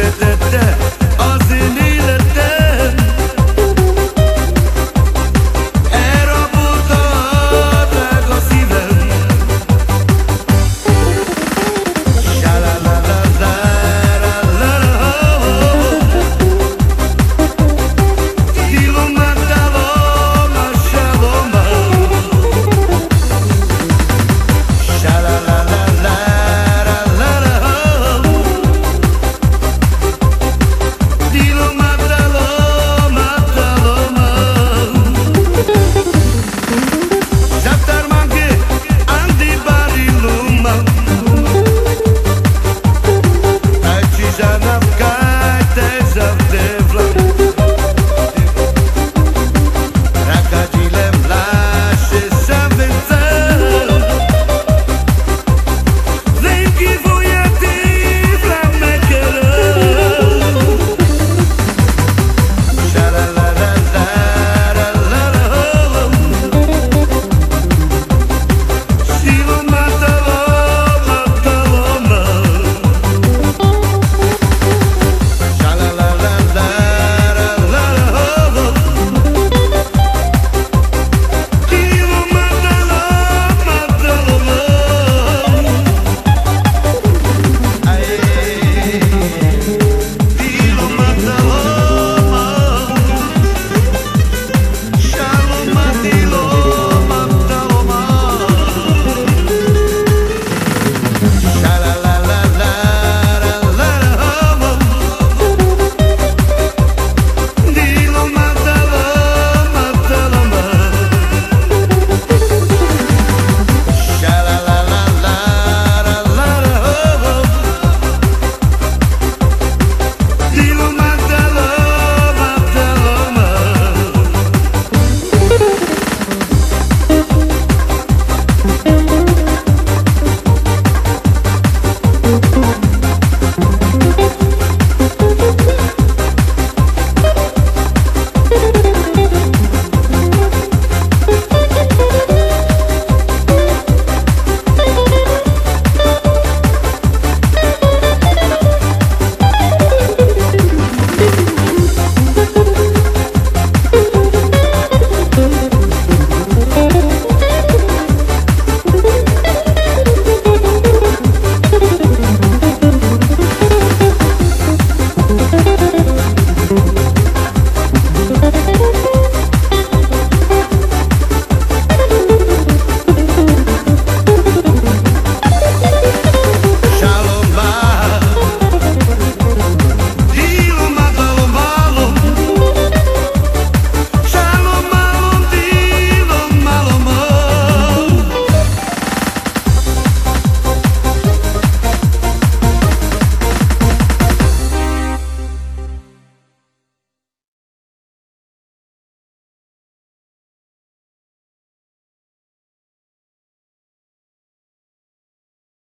da da da.